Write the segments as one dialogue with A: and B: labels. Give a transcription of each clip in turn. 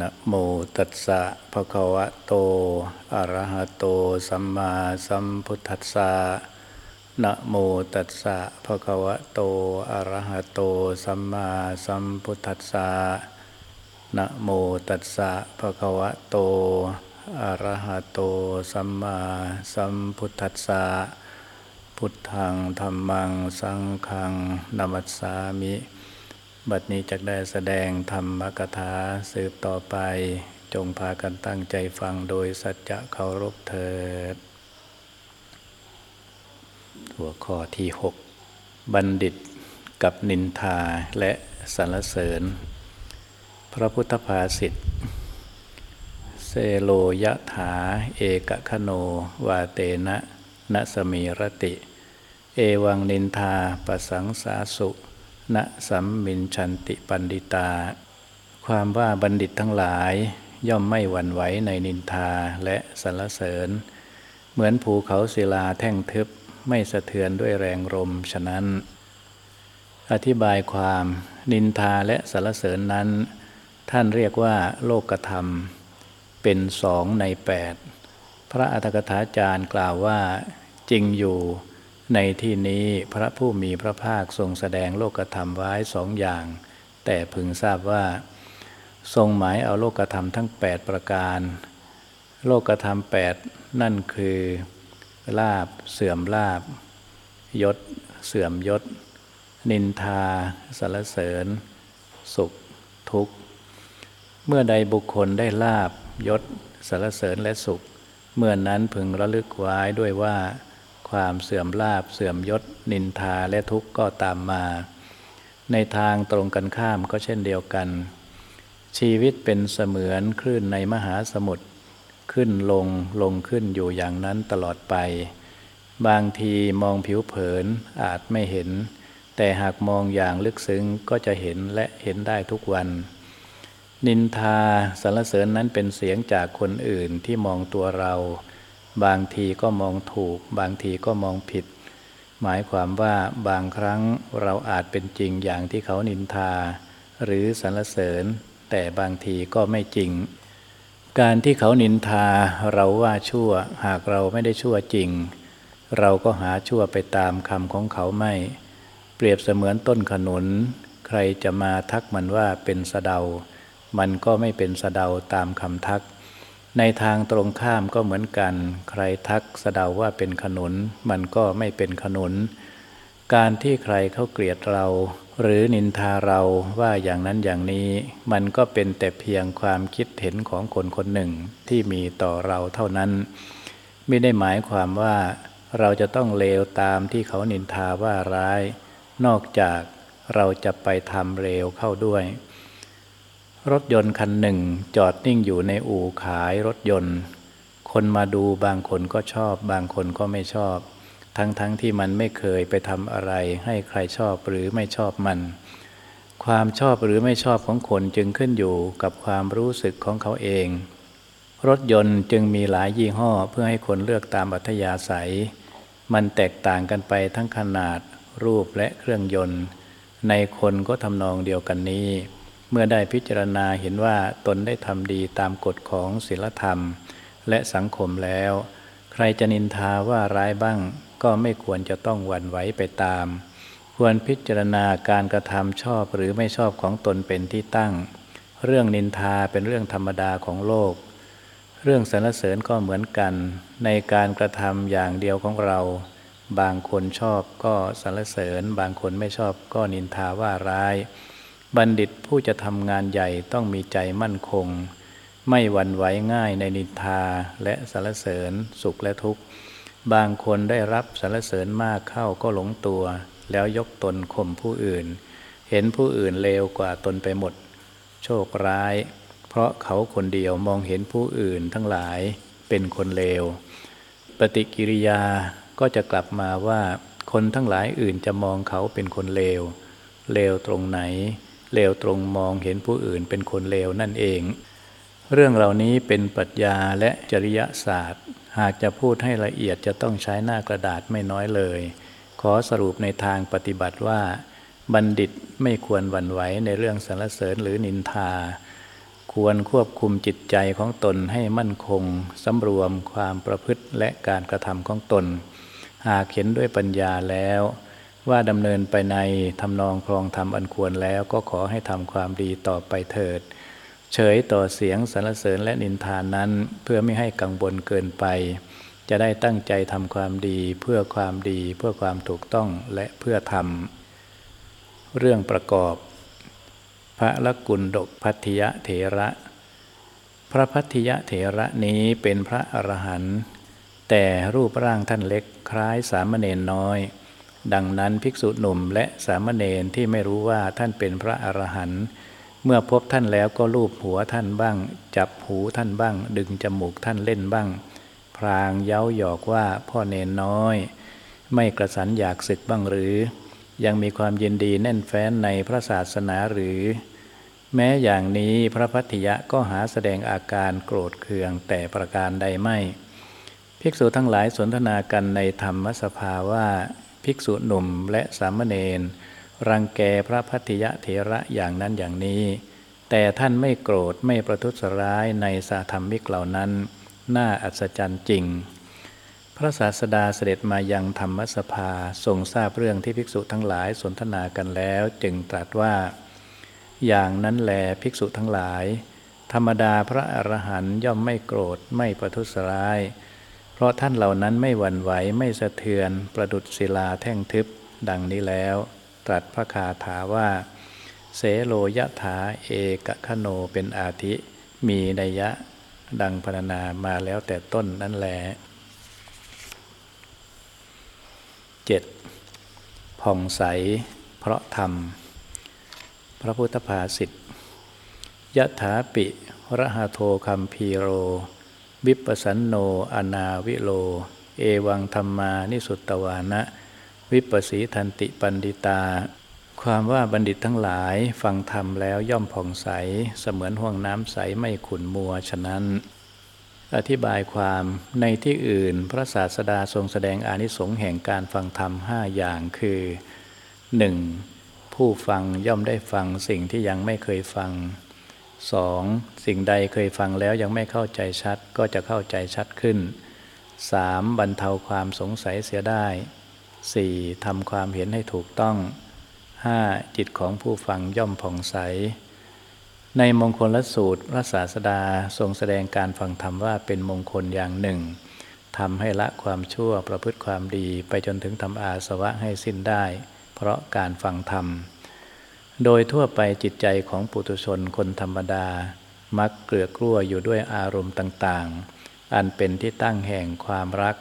A: นะโมตัสสะภะคะวะโต อะระหะโต สัมมาสัมพุทธัสสะนะโมตัสสะภะคะวะโต อะระหะโต สัมมาสัมพุทธัสสะนะโมตัสสะภะคะวะโต อะระหะโต สัมมาสัมพุทธัสสะพุทธังธรรมัง สังฆังนามัสสามิ บัดนี้จะได้แสดงธรรมกถาสืบต่อไป จงพากันตั้งใจฟังโดยสัจจะเคารพเถิด หัวข้อที่ 6 บัณฑิตกับนินทาและสรรเสริญ พระพุทธภาษิตเซโลยะถา เอกคโน วาเตนะนสมีรติ เอวังนินทาปสังสาสุ ณสัมมินชันติปันดิตา ความว่าบัณฑิตทั้งหลายย่อมไม่หวั่นไหวในนินทาและสรรเสริญ เหมือนภูเขาศิลาแท่งทึบไม่สะเทือนด้วยแรงลมฉะนั้น อธิบายความนินทาและสรรเสริญนั้น ท่านเรียกว่าโลกธรรม เป็นสองในแปดพระอัฏฐกถาจารย์กล่าวว่าจริงอยู่ ในที่นี้พระผู้มีพระภาคทรงแสดงโลกธรรมไว้สองอย่าง แต่พึงทราบว่า ทรงหมายเอาโลกธรรมทั้ง 8 ประการ โลกธรรม 8 นั่นคือ ลาบเสื่อมลาบ ยศ เสื่อมยศ นินทาสรรเสริญ สุข ทุกข์ เมื่อใดบุคคลได้ลาบยศสรรเสริญและสุข เมื่อนนั้นพึงระลึกไว้ด้วยว่า ความเสื่อมลาบเสื่อมยศ นินทาและทุกข์ก็ตามมา ในทางตรงกันข้ามก็เช่นเดียวกัน ชีวิตเป็นเสมือนคลื่นในมหาสมุทรขึ้นลงลงขึ้นอยู่อย่างนั้นตลอดไป บางทีมองผิวเผินอาจไม่เห็น แต่หากมองอย่างลึกซึ้งก็จะเห็นและเห็นได้ทุกวัน นินทาสรรเสริญนั้นเป็นเสียงจากคนอื่นที่มองตัวเรา บางทีก็มองถูก บางทีก็มองผิด หมายความว่าบางครั้งเราอาจเป็นจริงอย่างที่เขานินทา หรือสรรเสริญ แต่บางทีก็ไม่จริง การที่เขานินทาเราว่าชั่ว หากเราไม่ได้ชั่วจริง เราก็หาชั่วไปตามคำของเขาไม่ เปรียบเสมือนต้นขนุน ใครจะมาทักมันว่าเป็นสะเดา มันก็ไม่เป็นสะเดาตามคำทัก ในทางตรงข้ามก็เหมือนกัน ใครทักสะเดาว่าเป็นขนุน มันก็ไม่เป็นขนุน การที่ใครเขาเกลียดเรา หรือนินทาเราว่าอย่างนั้นอย่างนี้ มันก็เป็นแต่เพียงความคิดเห็นของคนคนหนึ่งที่มีต่อเราเท่านั้น ไม่ได้หมายความว่า เราจะต้องเลวตามที่เขานินทาว่าร้าย นอกจากเราจะไปทำเลวเข้าด้วย รถยนต์คันหนึ่งจอดนิ่งอยู่ในอู่ขายรถยนต์ คนมาดูบางคนก็ชอบ บางคนก็ไม่ชอบ ทั้งๆทที่มันไม่เคยไปทำอะไร ให้ใครชอบหรือไม่ชอบมัน ความชอบหรือไม่ชอบของคนจึงขึ้นอยู่กับความรู้สึกของเขาเอง รถยนต์จึงมีหลายยี่ห้อเพื่อให้คนเลือกตามอัธยาศัย มันแตกต่างกันไปทั้งขนาด รูปและเครื่องยนต์ ในคนก็ทำนองเดียวกันนี้ เมื่อได้พิจารณาเห็นว่าตนได้ทำดีตามกฎของศีลธรรม และสังคมแล้ว ใครจะนินทาว่าร้ายบ้าง ก็ไม่ควรจะต้องหวั่นไหวไปตาม ควรพิจารณาการกระทำชอบหรือไม่ชอบของตนเป็นที่ตั้ง เรื่องนินทาเป็นเรื่องธรรมดาของโลก เรื่องสรรเสริญก็เหมือนกัน ในการกระทำอย่างเดียวของเรา บางคนชอบก็สรรเสริญ บางคนไม่ชอบก็นินทาว่าร้าย บัณฑิตผู้จะทำงานใหญ่ต้องมีใจมั่นคง ไม่หวั่นไหวง่ายในนินทาและสารเสริญสุขและทุกข์ บางคนได้รับสารเสริญมากเข้าก็หลงตัว แล้วยกตนข่มผู้อื่น เห็นผู้อื่นเลวกว่าตนไปหมด โชคร้าย เพราะเขาคนเดียวมองเห็นผู้อื่นทั้งหลายเป็นคนเลว ปฏิกิริยาก็จะกลับมาว่า คนทั้งหลายอื่นจะมองเขาเป็นคนเลว เลวตรงไหน เลวตรงมองเห็นผู้อื่นเป็นคนเลวนั่นเอง เรื่องเหล่านี้เป็นปรัชญาและจริยศาสตร์ หากจะพูดให้ละเอียดจะต้องใช้หน้ากระดาษไม่น้อยเลย ขอสรุปในทางปฏิบัติว่า บัณฑิตไม่ควรหวั่นไหวในเรื่องสรรเสริญหรือนินทา ควรควบคุมจิตใจของตนให้มั่นคงสำรวมความประพฤติและการกระทำของตน หากเห็นด้วยปัญญาแล้ว ว่าดำเนินไปในทำนองครองธรรมอันควรแล้วก็ขอให้ทำความดีต่อไปเถิด เฉยต่อเสียงสรรเสริญและนินทานนั้น เพื่อไม่ให้กังวลเกินไป จะได้ตั้งใจทำความดีเพื่อความดีเพื่อความถูกต้องและเพื่อทำเรื่องประกอบ พระละกุลดกพัทยเถระ พระพัทยเถระนี้เป็นพระอรหันต์แต่รูปร่างท่านเล็กคล้ายสามเณรน้อย ดังนั้นภิกษุหนุ่มและสามเณรที่ไม่รู้ว่าท่านเป็นพระอรหันต์เมื่อพบท่านแล้วก็ลูบหัวท่านบ้าง จับหูท่านบ้าง ดึงจมูกท่านเล่นบ้าง พรางเย้าหยอกว่าพ่อเนนน้อย ไม่กระสันอยากศึกบ้างหรือ ยังมีความยินดีแน่นแฟ้นในพระศาสนาหรือ แม้อย่างนี้พระพัทยะก็หาแสดงอาการโกรธเคืองแต่ประการใดไม่ ภิกษุทั้งหลายสนทนากันในธรรมสภาว่า ภิกษุหนุ่มและสามเณรรังแกพระพัทยะเถระอย่างนั้นอย่างนี้ แต่ท่านไม่โกรธไม่ประทุษร้ายในสาธรรมิกเหล่านั้น น่าอัศจรรย์จริง พระศาสดาเสด็จมายังธรรมสภาทรงทราบเรื่องที่ภิกษุทั้งหลายสนทนากันแล้ว จึงตรัสว่า อย่างนั้นแลภิกษุทั้งหลาย ธรรมดาพระอรหันย่อมไม่โกรธไม่ประทุษร้าย ราะท่านเหล่านั้นไม่หวั่นไหวไม่สะเทือนประดุษศิลาแท่งทึบดังนี้แล้ว ตรัสพระคาถาว่า เสโลยะถาเอกคโนเป็นอาทิมีนัยยะดังพรรณนามาแล้วแต่ต้นนั่นแหละเจ็ดผ่องใส เพราะธรรม พระพุทธภาษิตยะถาปิระหะโทคัมพีโร วิปสันโนอนาวิโล เอวังธรรมานิสุตตวานะ วิปสีทันติปันดิตา ความว่าบัณฑิตทั้งหลายฟังธรรมแล้วย่อมผ่องใส เสมือนห่วงน้ำใสไม่ขุนมัวฉะนั้น อธิบายความในที่อื่นพระศาสดาทรงแสดงอานิสงส์แห่งการฟังธรรมห้าอย่างคือ 1. ผู้ฟังย่อมได้ฟังสิ่งที่ยังไม่เคยฟัง 2. สิ่งใดเคยฟังแล้วยังไม่เข้าใจชัดก็จะเข้าใจชัดขึ้น 3. บรรเทาความสงสัยเสียได้ 4. ทำความเห็นให้ถูกต้อง 5. จิตของผู้ฟังย่อมผ่องใส ในมงคลลสูตรพระศาสดาทรงแสดงการฟังธรรมว่าเป็นมงคลอย่างหนึ่งทำให้ละความชั่วประพฤติความดีไปจนถึงทำอาสวะให้สิ้นได้ เพราะการฟังธรรม โดยทั่วไปจิตใจของปุถุชนคนธรรมดา มักเกลือกลัวอยู่ด้วยอารมณ์ต่างๆ อันเป็นที่ตั้งแห่งความรัก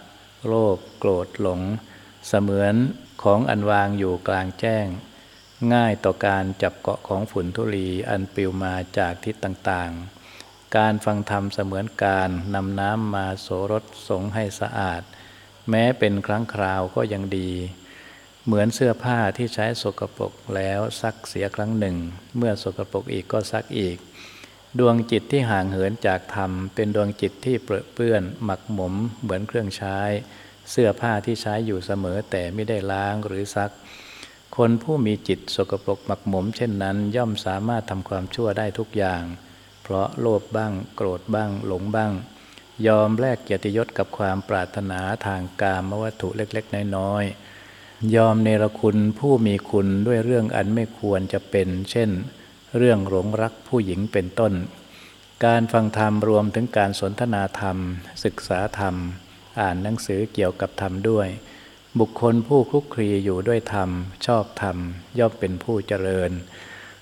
A: โลภโกรธหลง เสมือนของอันวางอยู่กลางแจ้ง ง่ายต่อการจับเกาะของฝุ่นทุลีอันปลิวมาจากทิศต่างๆ การฟังธรรมเสมือนการนำน้ำมาโสรสสงให้สะอาด แม้เป็นครั้งคราวก็ยังดี เหมือนเสื้อผ้าที่ใช้สกปรกแล้วซักเสียครั้งหนึ่ง เมื่อสกปรกอีกก็ซักอีก ดวงจิตที่ห่างเหินจากธรรม เป็นดวงจิตที่เปรอะเปื้อน หมักหมม เหมือนเครื่องใช้ เสื้อผ้าที่ใช้อยู่เสมอแต่ไม่ได้ล้างหรือซัก คนผู้มีจิตสกปรกหมักหมม เช่นนั้น ย่อมสามารถทำความชั่วได้ทุกอย่าง เพราะโลภบ้าง โกรธบ้าง หลงบ้าง ยอมแลกเกียรติยศกับความปรารถนาทางกามวัตถุเล็กๆ น้อยๆ ยอมเนรคุณผู้มีคุณด้วยเรื่องอันไม่ควรจะเป็น เช่น เรื่องหลงรักผู้หญิงเป็นต้น การฟังธรรมรวมถึงการสนทนาธรรม ศึกษาธรรม อ่านหนังสือเกี่ยวกับธรรมด้วย บุคคลผู้คลุกคลีอยู่ด้วยธรรม ชอบธรรม ย่อมเป็นผู้เจริญ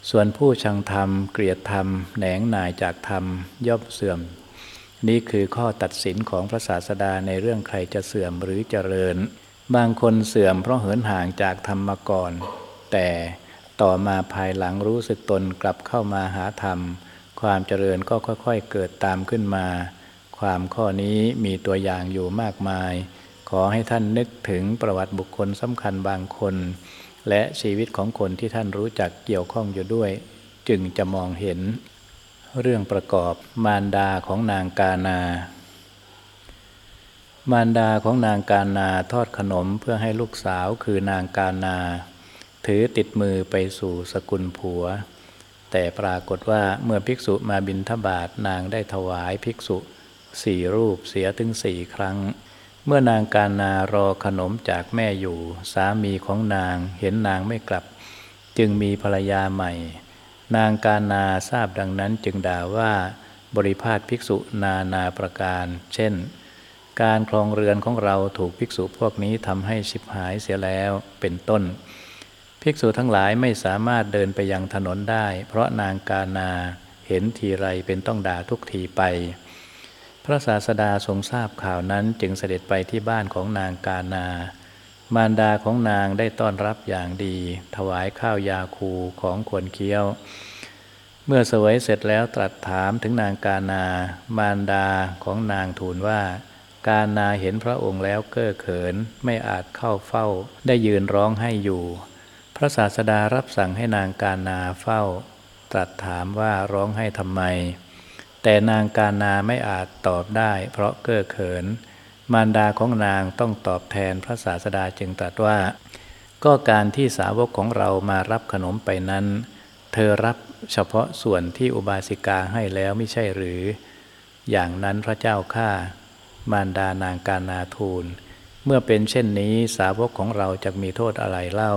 A: ส่วนผู้ชังธรรม เกลียดธรรม แหนงหน่ายจากธรรม ย่อมเสื่อม นี่คือข้อตัดสินของพระศาสดาในเรื่องใครจะเสื่อมหรือเจริญ บางคนเสื่อมเพราะเหินห่างจากธรรมมาก่อนแต่ต่อมาภายหลังรู้สึกตนกลับเข้ามาหาธรรม ความเจริญก็ค่อยๆเกิดตามขึ้นมา ความข้อนี้มีตัวอย่างอยู่มากมาย ขอให้ท่านนึกถึงประวัติบุคคลสำคัญบางคน และชีวิตของคนที่ท่านรู้จักเกี่ยวข้องอยู่ด้วย จึงจะมองเห็น เรื่องประกอบมารดาของนางกานา มารดาของนางกานาทอดขนมเพื่อให้ลูกสาวคือนางกานา ถือติดมือไปสู่สกุลผัว แต่ปรากฏว่าเมื่อภิกษุมาบินทบาทนางได้ถวายภิกษุสี่รูปเสียถึงสี่ครั้ง เมื่อนางการนารอขนมจากแม่อยู่ สามีของนางเห็นนางไม่กลับ จึงมีภรรยาใหม่ นางการนาทราบดังนั้นจึงด่าว่าบริพาทภิกษุนานาประการ เช่น การคลองเรือนของเราถูกภิกษุพวกนี้ทำให้ชิบหายเสียแล้วเป็นต้น ภิกษุทั้งหลายไม่สามารถเดินไปยังถนนได้ เพราะนางกานาเห็นทีไรเป็นต้องด่าทุกทีไป พระศาสดาทรงทราบข่าวนั้นจึงเสด็จไปที่บ้านของนางกานา มารดาของนางได้ต้อนรับอย่างดี ถวายข้าวยาคูของควรเคี้ยว เมื่อสวยเสร็จแล้วตรัสถามถึงนางกานา มารดาของนางทูลว่า กานาเห็นพระองค์แล้วเก้อเขินไม่อาจเข้าเฝ้า ได้ยืนร้องให้อยู่ พระศาสดารับสั่งให้นางกานาเฝ้า ตรัสถามว่าร้องให้ทำไม แต่นางกานาไม่อาจตอบได้ เพราะเก้อเขิน มารดาของนางต้องตอบแทนพระศาสดาจึงตรัสว่า ก็การที่สาวกของเรามารับขนมไปนั้น เธอรับเฉพาะส่วนที่อุบาสิกาให้แล้วไม่ใช่หรือ อย่างนั้นพระเจ้าข้า มารดานางการนาทูล เมื่อเป็นเช่นนี้สาวกของเราจะมีโทษอะไรเล่า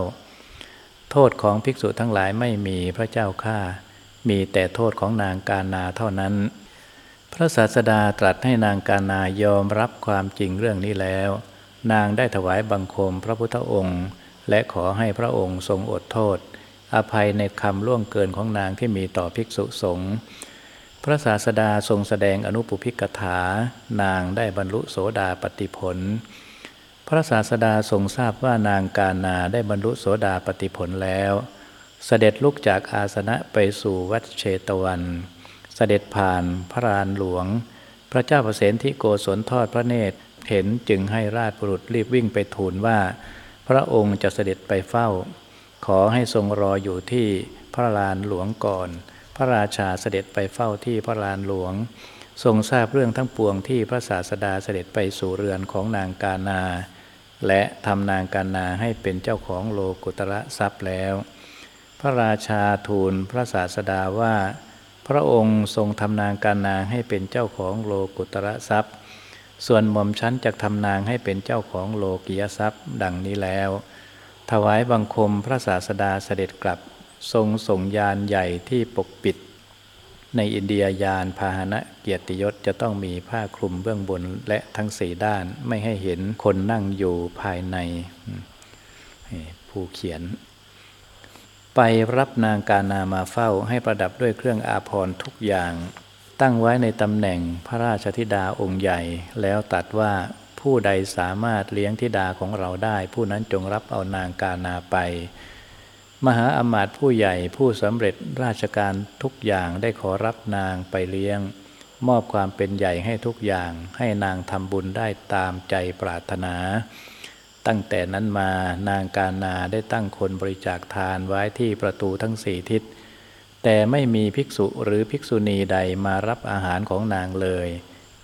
A: โทษของภิกษุทั้งหลายไม่มีพระเจ้าข้ามีแต่โทษของนางการนาเท่านั้น พระศาสดาตรัสให้นางการนายอมรับความจริงเรื่องนี้แล้ว นางได้ถวายบังคมพระพุทธองค์ และขอให้พระองค์ทรงอดโทษ อภัยในคำล่วงเกินของนางที่มีต่อภิกษุสงฆ์ พระศาสดาทรงแสดงอนุปุพิกถานางได้บรรลุโสดาปติผล พระศาสดาทรงทราบว่านางกานาได้บรรลุโสดาปติผลแล้ว เสด็จลุกจากอาสนะไปสู่วัดเชตวัน เสด็จผ่านพระรานหลวง พระเจ้าประเสนที่โกศลทอดพระเนตรเห็นจึงให้ราชบุรุษรีบวิ่งไปทูลว่า พระองค์จะเสด็จไปเฝ้า ขอให้ทรงรออยู่ที่พระลานหลวงก่อน ระราชาเสด็จไปเฝ้าที่พระลานหลวง ทรงทราบเรื่องทั้งปวงที่พระศาสดาเสด็จไปสู่เรือนของนางกานา และทำนางกานาให้เป็นเจ้าของโลกุตระทรัพย์แล้ว พระราชาทูลพระศาสดาว่า พระองค์ทรงทำนางกานาให้เป็นเจ้าของโลกุตระทรัพย์ ส่วนหม่อมชั้นจะทำนางให้เป็นเจ้าของโลกิยทรัพย์ ดังนี้แล้ว ถวายบังคมพระศาสดาเสด็จกลับ ทรงส่งยานใหญ่ที่ปกปิด ในอินเดียยานพาหนะเกียรติยศจะต้องมีผ้าคลุมเบื้องบนและทั้งสี่ด้านไม่ให้เห็นคนนั่งอยู่ภายในผู้เขียน ไปรับนางกานามาเฝ้าให้ประดับด้วยเครื่องอาภรณ์ทุกอย่าง ตั้งไว้ในตำแหน่งพระราชธิดาองค์ใหญ่ แล้วตัดว่าผู้ใดสามารถเลี้ยงธิดาของเราได้ ผู้นั้นจงรับเอานางกานาไป มหาอมาตย์ผู้ใหญ่ผู้สำเร็จราชการทุกอย่างได้ขอรับนางไปเลี้ยง มอบความเป็นใหญ่ให้ทุกอย่างให้นางทำบุญได้ตามใจปรารถนา ตั้งแต่นั้นมานางกานาได้ตั้งคนบริจาคทานไว้ที่ประตูทั้งสี่ทิศ แต่ไม่มีภิกษุหรือภิกษุณีใดมารับอาหารของนางเลย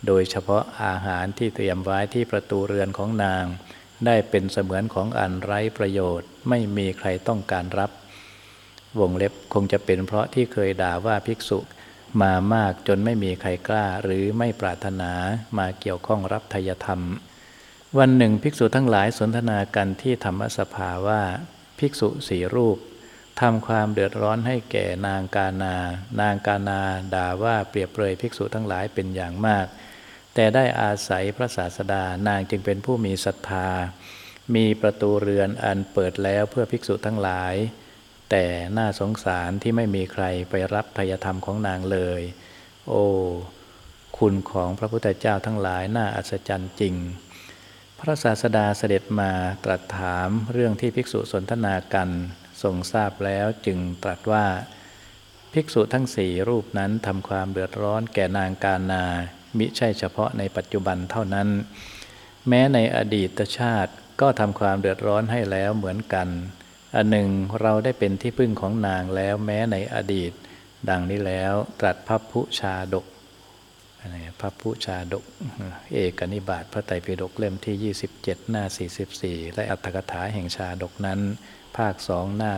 A: โดยเฉพาะอาหารที่เตรียมไว้ที่ประตูเรือนของนาง ได้เป็นเสมือนของอันไร้ประโยชน์ ไม่มีใครต้องการรับ วงเล็บคงจะเป็นเพราะที่เคยด่าว่าภิกษุมามากจนไม่มีใครกล้าหรือไม่ปรารถนามาเกี่ยวข้องรับทยธรรม วันหนึ่งภิกษุทั้งหลายสนทนากันที่ธรรมสภาว่าภิกษุสี่รูปทำความเดือดร้อนให้แก่นางกานา นางกานาด่าว่าเปรียบเปรยภิกษุทั้งหลายเป็นอย่างมาก แต่ได้อาศัยพระศาสดานางจึงเป็นผู้มีศรัทธา มีประตูเรือนอันเปิดแล้วเพื่อภิกษุทั้งหลาย แต่น่าสงสารที่ไม่มีใครไปรับพยธรรมของนางเลย โอ้คุณของพระพุทธเจ้าทั้งหลายน่าอัศจรรย์จริง พระศาสดาเสด็จมาตรัสถามเรื่องที่ภิกษุสนทนากันทรงทราบแล้วจึงตรัสว่า ภิกษุทั้งสี่รูปนั้นทำความเดือดร้อนแก่นางกานา มิใช่เฉพาะในปัจจุบันเท่านั้น แม้ในอดีตชาติก็ทำความเดือดร้อนให้แล้วเหมือนกัน อันหนึ่งเราได้เป็นที่พึ่งของนางแล้วแม้ในอดีต ดังนี้แล้วตรัสพระพุชาดกพระพุชาดก เอกนิบาตพระไตรปิฎกเล่มที่ 27 หน้า 44 และอัตถกถาแห่งชาดกนั้น ภาคสองหน้า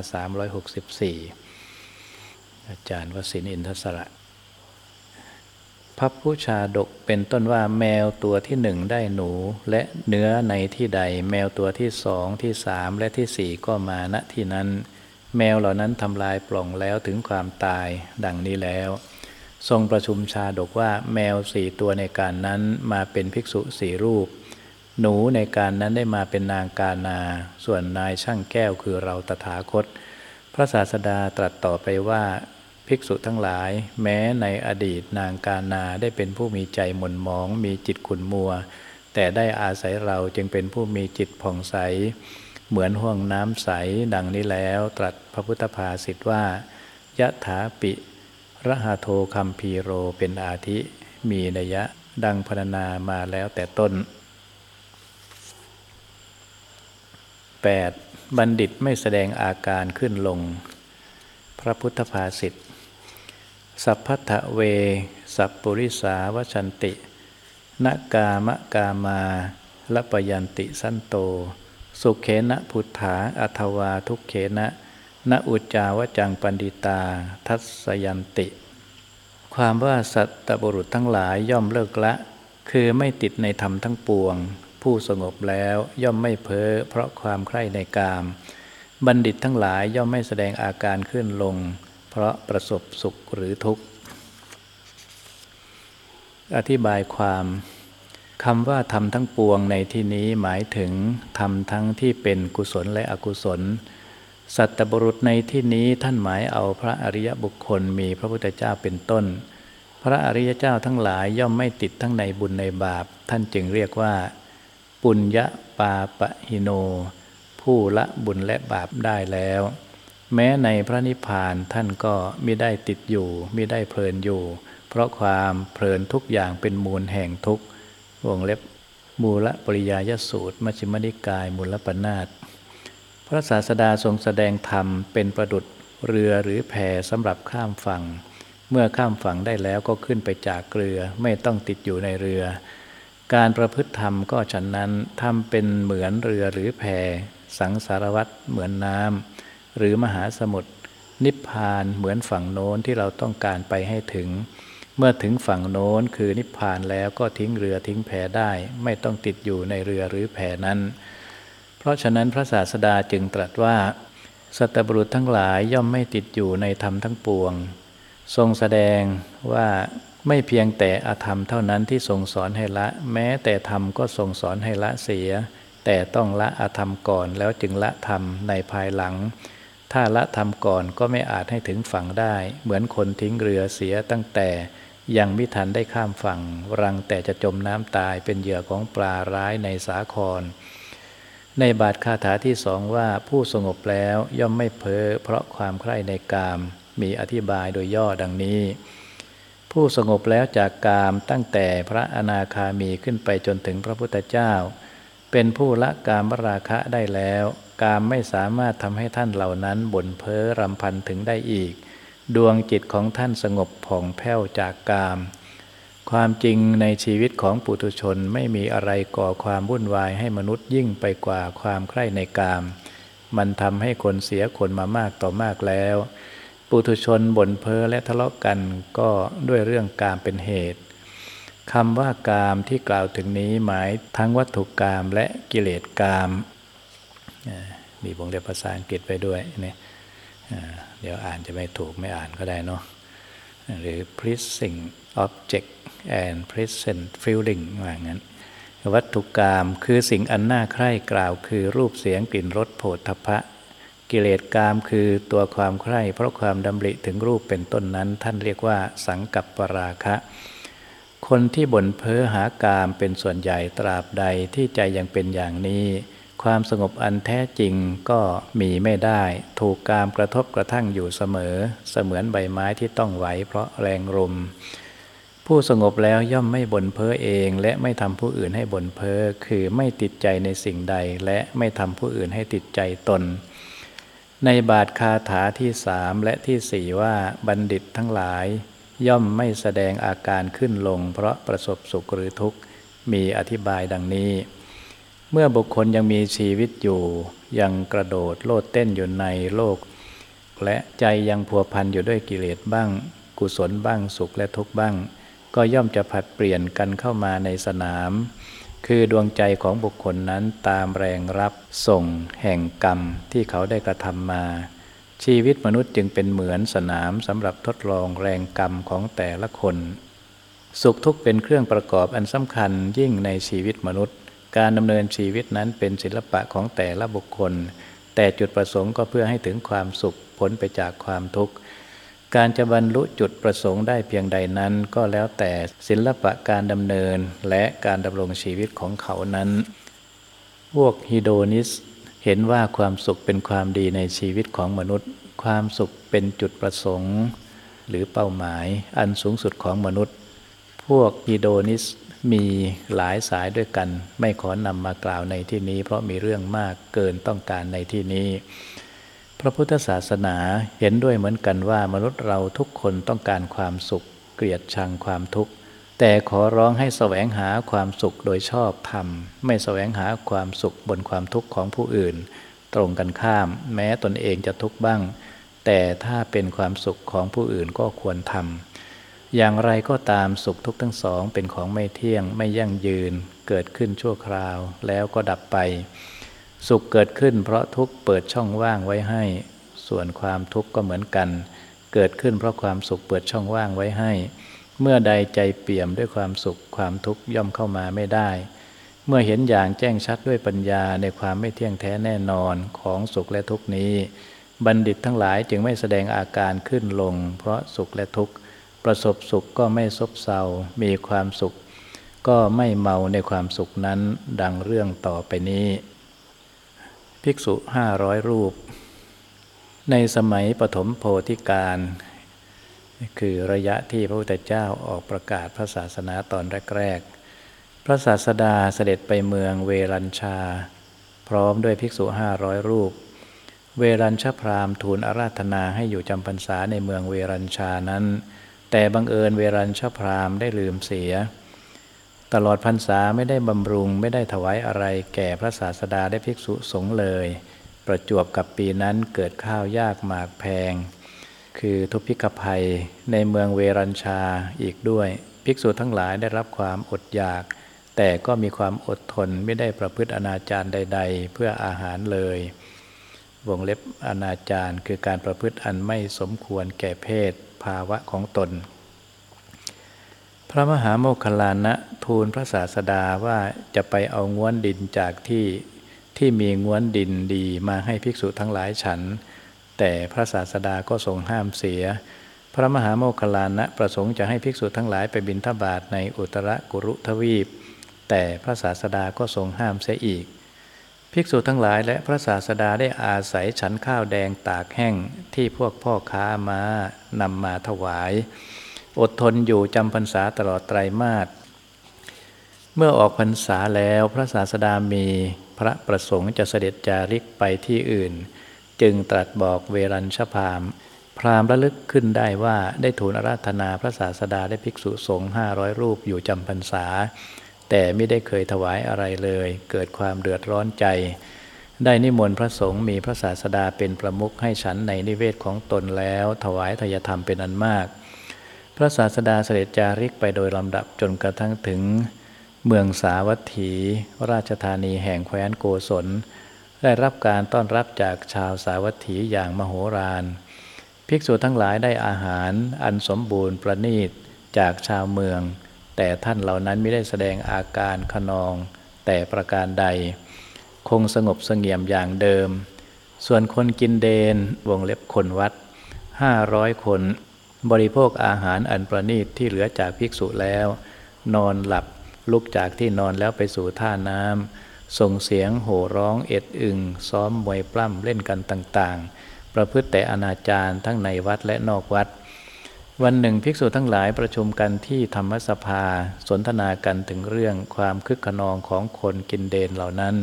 A: 364 อาจารย์วสินอินทศระ พระผู้ชาดกเป็นต้นว่าแมวตัวที่หนึ่งได้หนู และเนื้อในที่ใด แมวตัวที่สองที่สามและที่สี่ก็มาณที่นั้น แมวเหล่านั้นทำลายปล่องแล้วถึงความตายดังนี้แล้ว ทรงประชุมชาดกว่าแมวสี่ตัวในการนั้นมาเป็นภิกษุสี่รูป หนูในการนั้นได้มาเป็นนางกานา ส่วนนายช่างแก้วคือเราตถาคต พระศาสดาตรัสต่อไปว่า ภิกษุทั้งหลาย แม้ในอดีตนางกานาได้เป็นผู้มีใจหม่นหมอง มีจิตขุนมัว แต่ได้อาศัยเราจึงเป็นผู้มีจิตผ่องใส เหมือนห่วงน้ำใสดังนี้แล้ว ตรัสพระพุทธภาษิตว่ายะถาปิระหาโทคัมพีโรเป็นอาทิมีนัยะดังพรรณนามาแล้วแต่ต้น 8. บัณฑิตไม่แสดงอาการขึ้นลง พระพุทธภาษิต สัพพทะเว สัพปุริสาวชันตินกามะกามาละปยันติสันโต สุเขนะพุทธาอัทวาทุกเขนะนอุจจาวจังปันดิตา ทัศยันติ ความว่าสัตตบุรุษทั้งหลายย่อมเลิกละ คือไม่ติดในธรรมทั้งปวง ผู้สงบแล้วย่อมไม่เพ้อเพราะความใคร่ในกาม บัณฑิตทั้งหลายย่อมไม่แสดงอาการขึ้นลง ราะประสบสุขหรือทุกข์ อธิบายความคำว่าทำทั้งปวงในที่นี้หมายถึงทำทั้งที่เป็นกุศลและอกุศล สัตบุรุษในที่นี้ท่านหมายเอาพระอริยบุคคลมีพระพุทธเจ้าเป็นต้น พระอริยเจ้าทั้งหลายย่อมไม่ติดทั้งในบุญในบาป ท่านจึงเรียกว่า ปุญญาปาปะหิโน ผู้ละบุญและบาปได้แล้ว แม้ในพระนิพพานท่านก็ม่ได้ติดอยู่ม่ได้เพลินอยู่ เพราะความเพลินทุกอย่างเป็นมูลแห่งทุกวงเล็บมูลปริยายสูตรมชิมนิกายมูลปนาตพระศาสดาทรงแสดงธรรมเป็นประดุษเรือหรือแพสำหรับข้ามฝั่ง เมื่อข้ามฝั่งได้แล้วก็ขึ้นไปจากเรือไม่ต้องติดอยู่ในเรือ การประพฤติธรรมก็ฉันนั้นทำเป็นเหมือนเรือหรือแพสังสารวัตรเหมือนน้ำ หรือมหาสมุทรนิพพานเหมือนฝั่งโน้นที่เราต้องการไปให้ถึง เมื่อถึงฝั่งโน้นคือนิพพานแล้วก็ทิ้งเรือทิ้งแพได้ ไม่ต้องติดอยู่ในเรือหรือแพนั้น เพราะฉะนั้นพระศาสดาจึงตรัสว่า สัตบุรุษทั้งหลายย่อมไม่ติดอยู่ในธรรมทั้งปวง ทรงแสดงว่าไม่เพียงแต่อธรรมเท่านั้นที่ทรงสอนให้ละ แม้แต่ธรรมก็ทรงสอนให้ละเสีย แต่ต้องละอธรรมก่อนแล้วจึงละธรรมในภายหลัง ถ้าละทำก่อนก็ไม่อาจให้ถึงฝั่งได้ เหมือนคนทิ้งเรือเสียตั้งแต่ยังไม่ทันได้ข้ามฝั่ง รังแต่จะจมน้ำตายเป็นเหยื่อของปลาร้ายในสาคร ในบาทคาถาที่สองว่าผู้สงบแล้วย่อมไม่เพ้อเพราะความใคร่ในกาม มีอธิบายโดยย่อดังนี้ ผู้สงบแล้วจากกามตั้งแต่พระอนาคามีขึ้นไปจนถึงพระพุทธเจ้า เป็นผู้ละกามราคะได้แล้ว กามไม่สามารถทำให้ท่านเหล่านั้นบ่นเพ้อรำพันถึงได้อีก ดวงจิตของท่านสงบผ่องแผ้วจากกาม ความจริงในชีวิตของปุถุชนไม่มีอะไรก่อความวุ่นวายให้มนุษย์ยิ่งไปกว่าความใคร่ในกาม มันทำให้คนเสียคนมามากต่อมากแล้ว ปุถุชนบ่นเพ้อและทะเลาะกันก็ด้วยเรื่องกามเป็นเหตุคำว่ากามที่กล่าวถึงนี้หมายทั้งวัตถุกามและกิเลสกาม มีวงเล็บภาษาอังกฤษไปด้วยเนี่ยเดี๋ยวอ่านจะไม่ถูกไม่อ่านก็ได้เนาะหรือ pleasing object and present feeling ว่างั้น วัตถุกรรมคือสิ่งอันน่าใคร่กล่าว คือรูปเสียงกลิ่นรสโผฏฐพะ กิเลสกามคือตัวความใคร่ เพราะความดำริถึงรูปเป็นต้นนั้น ท่านเรียกว่าสังกัปปราคะ คนที่บ่นเพ้อหากามเป็นส่วนใหญ่ตราบใดที่ใจยังเป็นอย่างนี้ ความสงบอันแท้จริงก็มีไม่ได้ ถูกกามกระทบกระทั่งอยู่เสมอ เสมือนใบไม้ที่ต้องไหวเพราะแรงลมผู้สงบแล้วย่อมไม่บ่นเพ้อเอง และไม่ทำผู้อื่นให้บ่นเพ้อคือไม่ติดใจในสิ่งใด และไม่ทำผู้อื่นให้ติดใจตน ในบาทคาถาที่สามและที่สี่ว่าบัณฑิตทั้งหลาย ย่อมไม่แสดงอาการขึ้นลง เพราะประสบสุขหรือทุกข์มีอธิบายดังนี้ เมื่อบุคคลยังมีชีวิตอยู่ ยังกระโดดโลดเต้นอยู่ในโลก และใจยังพัวพันอยู่ด้วยกิเลสบ้าง กุศลบ้างสุขและทุกข์บ้าง ก็ย่อมจะผัดเปลี่ยนกันเข้ามาในสนาม คือดวงใจของบุคคลนั้นตามแรงรับส่งแห่งกรรมที่เขาได้กระทำมา ชีวิตมนุษย์จึงเป็นเหมือนสนามสำหรับทดลองแรงกรรมของแต่ละคน สุขทุกข์เป็นเครื่องประกอบอันสำคัญยิ่งในชีวิตมนุษย์ การดำเนินชีวิตนั้นเป็นศิลปะของแต่ละบุคคล แต่จุดประสงค์ก็เพื่อให้ถึงความสุขพ้นไปจากความทุกข์ การจะบรรลุจุดประสงค์ได้เพียงใดนั้น ก็แล้วแต่ศิลปะการดำเนินและการดำรงชีวิตของเขานั้น พวกฮิโดนิสเห็นว่าความสุขเป็นความดีในชีวิตของมนุษย์ ความสุขเป็นจุดประสงค์ หรือเป้าหมายอันสูงสุดของมนุษย์ พวกฮิโดนิส มีหลายสายด้วยกัน ไม่ขอนำมากล่าวในที่นี้ เพราะมีเรื่องมากเกินต้องการในที่นี้ พระพุทธศาสนาเห็นด้วยเหมือนกันว่ามนุษย์เราทุกคนต้องการความสุข เกลียดชังความทุกข์แต่ขอร้องให้แสวงหาความสุขโดยชอบธรรม ไม่แสวงหาความสุขบนความทุกข์ของผู้อื่น ตรงกันข้าม แม้ตนเองจะทุกข์บ้าง แต่ถ้าเป็นความสุขของผู้อื่นก็ควรทำ อย่างไรก็ตามสุขทุกข์ทั้งสองเป็นของไม่เที่ยงไม่ยั่งยืน เกิดขึ้นชั่วคราวแล้วก็ดับไป สุขเกิดขึ้นเพราะทุกข์เปิดช่องว่างไว้ให้ ส่วนความทุกข์ก็เหมือนกัน เกิดขึ้นเพราะความสุขเปิดช่องว่างไว้ให้ เมื่อใดใจเปี่ยมด้วยความสุขความทุกข์ย่อมเข้ามาไม่ได้ เมื่อเห็นอย่างแจ้งชัดด้วยปัญญาในความไม่เที่ยงแท้แน่นอนของสุขและทุกข์นี้ บัณฑิตทั้งหลายจึงไม่แสดงอาการขึ้นลง เพราะสุขและทุกข์ ประสบสุขก็ไม่ซบเซา มีความสุข ก็ไม่เมาในความสุขนั้นดังเรื่องต่อไปนี้ ภิกษุห้าร้อยรูป ในสมัยปฐมโพธิการ คือระยะที่พระพุทธเจ้าออกประกาศพระศาสนาตอนแรก ๆ พระศาสดาเสด็จไปเมืองเวรัญชา พร้อมด้วยภิกษุห้าร้อยรูปเวรัญชพรามทูลอาราธนาให้อยู่จำพรรษาในเมืองเวรัญชานั้น แต่บังเอิญเวรัญชพรามได้ลืมเสีย ตลอดพรรษาไม่ได้บำรุงไม่ได้ถวายอะไรแก่พระศาสดาได้ภิกษุสงฆ์เลย ประจวบกับปีนั้นเกิดข้าวยากหมากแพง คือทุพพิกภัยในเมืองเวรัญชาอีกด้วย ภิกษุทั้งหลายได้รับความอดอยาก แต่ก็มีความอดทนไม่ได้ประพฤติอนาจารใด ๆ เพื่ออาหารเลยวงเล็บอนาจารคือการประพฤติอันไม่สมควรแก่เพศ ภาวะของตน พระมหาโมคคลานะทูลพระศาสดาว่าจะไปเอาง้วนดินจากที่ที่มีง้วนดินดีมาให้ภิกษุทั้งหลายฉัน แต่พระศาสดาก็ทรงห้ามเสีย พระมหาโมคคลลานะประสงค์จะให้ภิกษุทั้งหลายไปบิณฑบาตในอุตรกุรุทวีป แต่พระศาสดาก็ทรงห้ามเสียอีก ภิกษุทั้งหลายและพระศาสดาได้อาศัยฉันข้าวแดงตากแห้งที่พวกพ่อค้ามานำมาถวาย อดทนอยู่จำพรรษาตลอดไตรมาสเมื่อออกพรรษาแล้วพระศาสดามีพระประสงค์จะเสด็จจาริกไปที่อื่น จึงตรัสบอกเวรัญชพาม พราหมณ์ระลึกขึ้นได้ว่าได้ทูลอาราธนาพระศาสดาได้ภิกษุสงฆ์ห้าร้อยรูปอยู่จำพรรษา แต่ไม่ได้เคยถวายอะไรเลย เกิดความเดือดร้อนใจ ได้นิมนต์พระสงฆ์มีพระศาสดาเป็นประมุขให้ฉันในนิเวศของตนแล้ว ถวายทายธรรมเป็นอันมาก พระศาสดาเสด็จจาริกไปโดยลำดับจนกระทั่งถึง เมืองสาวัตถี ราชธานีแห่งแคว้นโกศล ได้รับการต้อนรับจากชาวสาวัตถีอย่างมโหฬารภิกษุทั้งหลายได้อาหารอันสมบูรณ์ประณีตจากชาวเมือง แต่ท่านเหล่านั้นไม่ได้แสดงอาการขนอง แต่ประการใด คงสงบเสงี่ยมอย่างเดิม ส่วนคนกินเดนวงเล็บคนวัดห้าร้อยคน บริโภคอาหารอันประณีตที่เหลือจากภิกษุแล้ว นอนหลับลุกจากที่นอนแล้วไปสู่ท่าน้ำส่งเสียงโห่ร้องเอ็ดอึง ซ้อมมวยปล้ำเล่นกันต่างๆ ประพฤติแต่อนาจารทั้งในวัดและนอกวัด วันหนึ่งภิกษุทั้งหลายประชุมกันที่ธรรมสภา สนทนากันถึงเรื่องความคึกขนองของคนกินเดนเหล่านั้น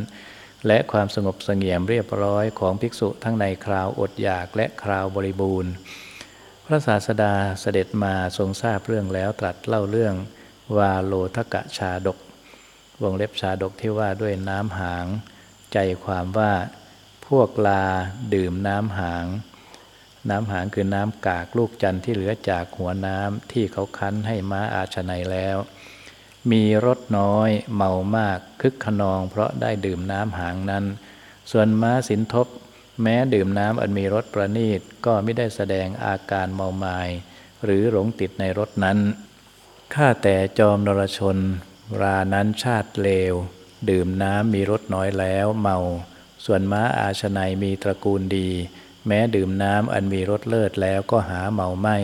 A: และความสงบเสงี่ยมเรียบร้อยของภิกษุทั้งในคราวอดอยากและคราวบริบูรณ์ พระศาสดาเสด็จมาทรงทราบเรื่องแล้วตรัสเล่าเรื่องวาโลทกะชาดก วงเล็บชาดกที่ว่าด้วยน้ำหาง ใจความว่าพวกลาดื่มน้ำหาง น้ำหางคือน้ำกากลูกจันทร์ที่เหลือจากหัวน้ำที่เขาคั้นให้ม้าอาชนัยแล้ว มีรสน้อยเมามากคึกขนองเพราะได้ดื่มน้ำหางนั้น ส่วนม้าสินทบ แม้ดื่มน้ำอันมีรสประณีตก็ไม่ได้แสดงอาการเมามาย หรือหลงติดในรสนั้น ข้าแต่จอมนรชน รานั้นชาติเลว ดื่มน้ำมีรสน้อยแล้วเมา ส่วนม้าอาชนัยมีตระกูลดี แม้ดื่มน้ำอันมีรสเลิศแล้วก็หาเมาไม่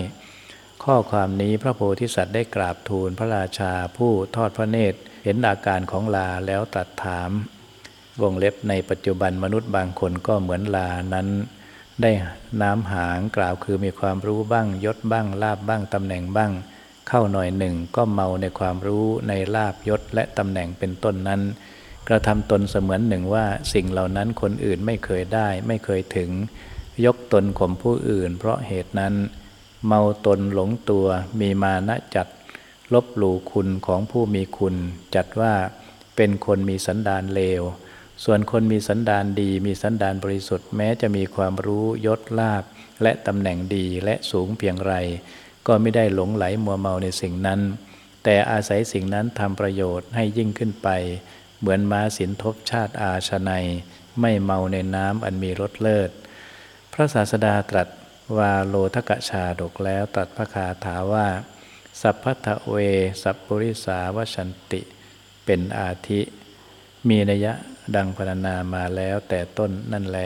A: ข้อความนี้พระโพธิสัตว์ได้กราบทูลพระราชาผู้ทอดพระเนตร เห็นอาการของลาแล้วตรัสถาม วงเล็บในปัจจุบันมนุษย์บางคนก็เหมือนลานั้น ได้น้ำหางกล่าวคือมีความรู้บ้างยศบ้างลาบบ้างตำแหน่งบ้าง เข้าหน่อยหนึ่งก็เมาในความรู้ในลาบยศและตำแหน่งเป็นต้นนั้นกระทำตนเสมือนหนึ่งว่าสิ่งเหล่านั้นคนอื่นไม่เคยได้ไม่เคยถึง ยกตนข่มผู้อื่น เพราะเหตุนั้น เมาตนหลงตัวมีมานะจัด ลบหลู่คุณของผู้มีคุณ จัดว่าเป็นคนมีสันดานเลว ส่วนคนมีสันดานดีมีสันดานบริสุทธิ์แม้จะมีความรู้ยศลาบและตำแหน่งดีและสูงเพียงไร ก็ไม่ได้หลงไหลมัวเมาในสิ่งนั้น แต่อาศัยสิ่งนั้นทำประโยชน์ให้ยิ่งขึ้นไป เหมือนม้าสินทบชาติอาชนัย ไม่เมาในน้ำอันมีรสเลิศ พระศาสดาตรัสวาโลทกชาดกแล้วตรัสพระคาถาว่า สัพพทะเว สัพปริสาวชันติเป็นอาทิ มีนัยยะดังพรรณนามาแล้วแต่ต้นนั่นแล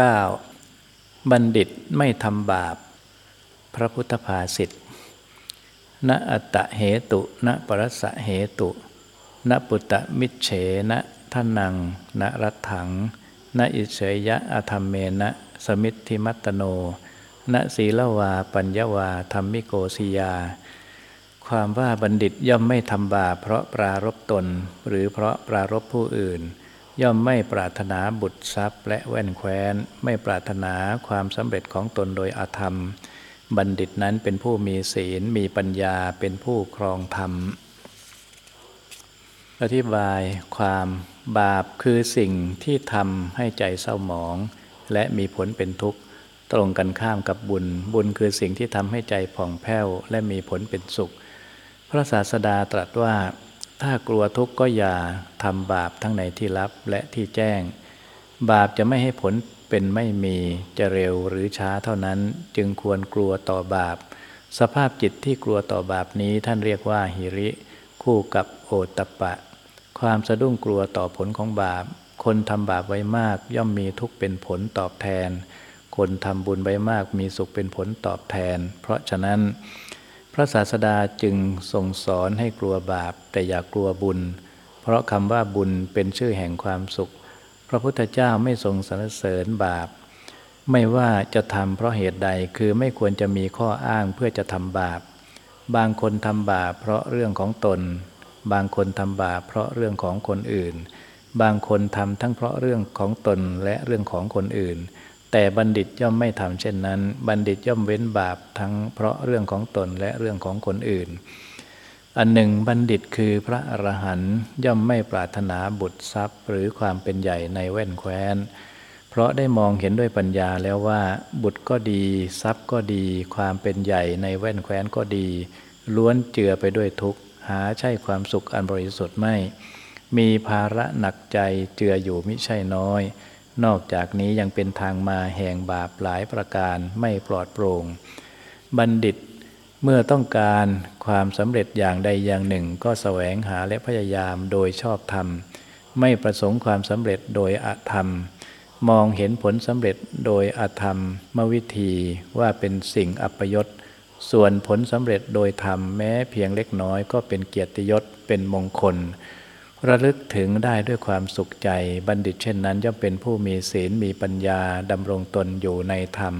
A: 9. บัณฑิตไม่ทำบาป พระพุทธภาษิตณอัตตะเหตุณปรสะเหตุณปุตตะมิเฉณ ทนังณรัถังณอิเฉยะอธรรมเมนะ สมิทธิมัตโนณศีลวา ปัญญวา ธรรมิโกสิยา ความว่าบัณฑิตย่อมไม่ทำบาปเพราะปรารบตน หรือเพราะปรารบผู้อื่น ย่อมไม่ปรารถนาบุตรทรัพย์ และแว่นแคว้น ไม่ปรารถนาความสำเร็จของตนโดยอาธรรม บัณฑิตนั้นเป็นผู้มีศีลมีปัญญาเป็นผู้ครองธรรม อธิบายความบาปคือสิ่งที่ทำให้ใจเศร้าหมอง และมีผลเป็นทุกข์ ตรงกันข้ามกับบุญ บุญคือสิ่งที่ทำให้ใจผ่องแผ้ว และมีผลเป็นสุข พระศาสดาตรัสว่า ถ้ากลัวทุกข์ก็อย่าทำบาปทั้งในที่ลับและที่แจ้ง บาปจะไม่ให้ผลเป็นไม่มีจะเร็วหรือช้าเท่านั้น จึงควรกลัวต่อบาป สภาพจิตที่กลัวต่อบาปนี้ท่านเรียกว่าหิริ คู่กับโอตตปะ ความสะดุ้งกลัวต่อผลของบาป คนทำบาปไว้มาก ย่อมมีทุกข์เป็นผลตอบแทน คนทำบุญไว้มากมีสุขเป็นผลตอบแทน เพราะฉะนั้น พระศาสดาจึงทรงสอนให้กลัวบาป แต่อย่ากลัวบุญ เพราะคำว่าบุญเป็นชื่อแห่งความสุข พระพุทธเจ้าไม่ทรงสรรเสริญบาป ไม่ว่าจะทำเพราะเหตุใดคือไม่ควรจะมีข้ออ้างเพื่อจะทำบาป บางคนทำบาปเพราะเรื่องของตน บางคนทำบาปเพราะเรื่องของคนอื่น บางคนทำทั้งเพราะเรื่องของตนและเรื่องของคนอื่น แต่บัณฑิตย่อมไม่ทำเช่นนั้น บัณฑิตย่อมเว้นบาปทั้งเพราะเรื่องของตนและเรื่องของคนอื่น อันหนึ่งบัณฑิตคือพระอรหันต์ย่อมไม่ปรารถนาบุตรทรัพย์ หรือความเป็นใหญ่ในแว่นแคว้นเพราะได้มองเห็นด้วยปัญญาแล้วว่า บุตรก็ดี ทรัพย์ก็ดี ความเป็นใหญ่ในแว่นแคว้นก็ดี ล้วนเจือไปด้วยทุกข์ หาใช่ความสุขอันบริสุทธิ์ไม่ มีภาระหนักใจเจืออยู่มิใช่น้อย นอกจากนี้ยังเป็นทางมาแห่งบาปหลายประการไม่ปลอดโปร่ง บัณฑิตเมื่อต้องการความสำเร็จอย่างใดอย่างหนึ่ง ก็แสวงหาและพยายามโดยชอบธรรม ไม่ประสงค์ความสำเร็จโดยอธรรม มองเห็นผลสำเร็จโดยอธรรมมวิธีว่าเป็นสิ่งอัปยศ ส่วนผลสำเร็จโดยธรรมแม้เพียงเล็กน้อยก็เป็นเกียรติยศเป็นมงคล ระลึกถึงได้ด้วยความสุขใจ บัณฑิตเช่นนั้นย่อมเป็นผู้มีศีลมีปัญญาดำรงตนอยู่ในธรรม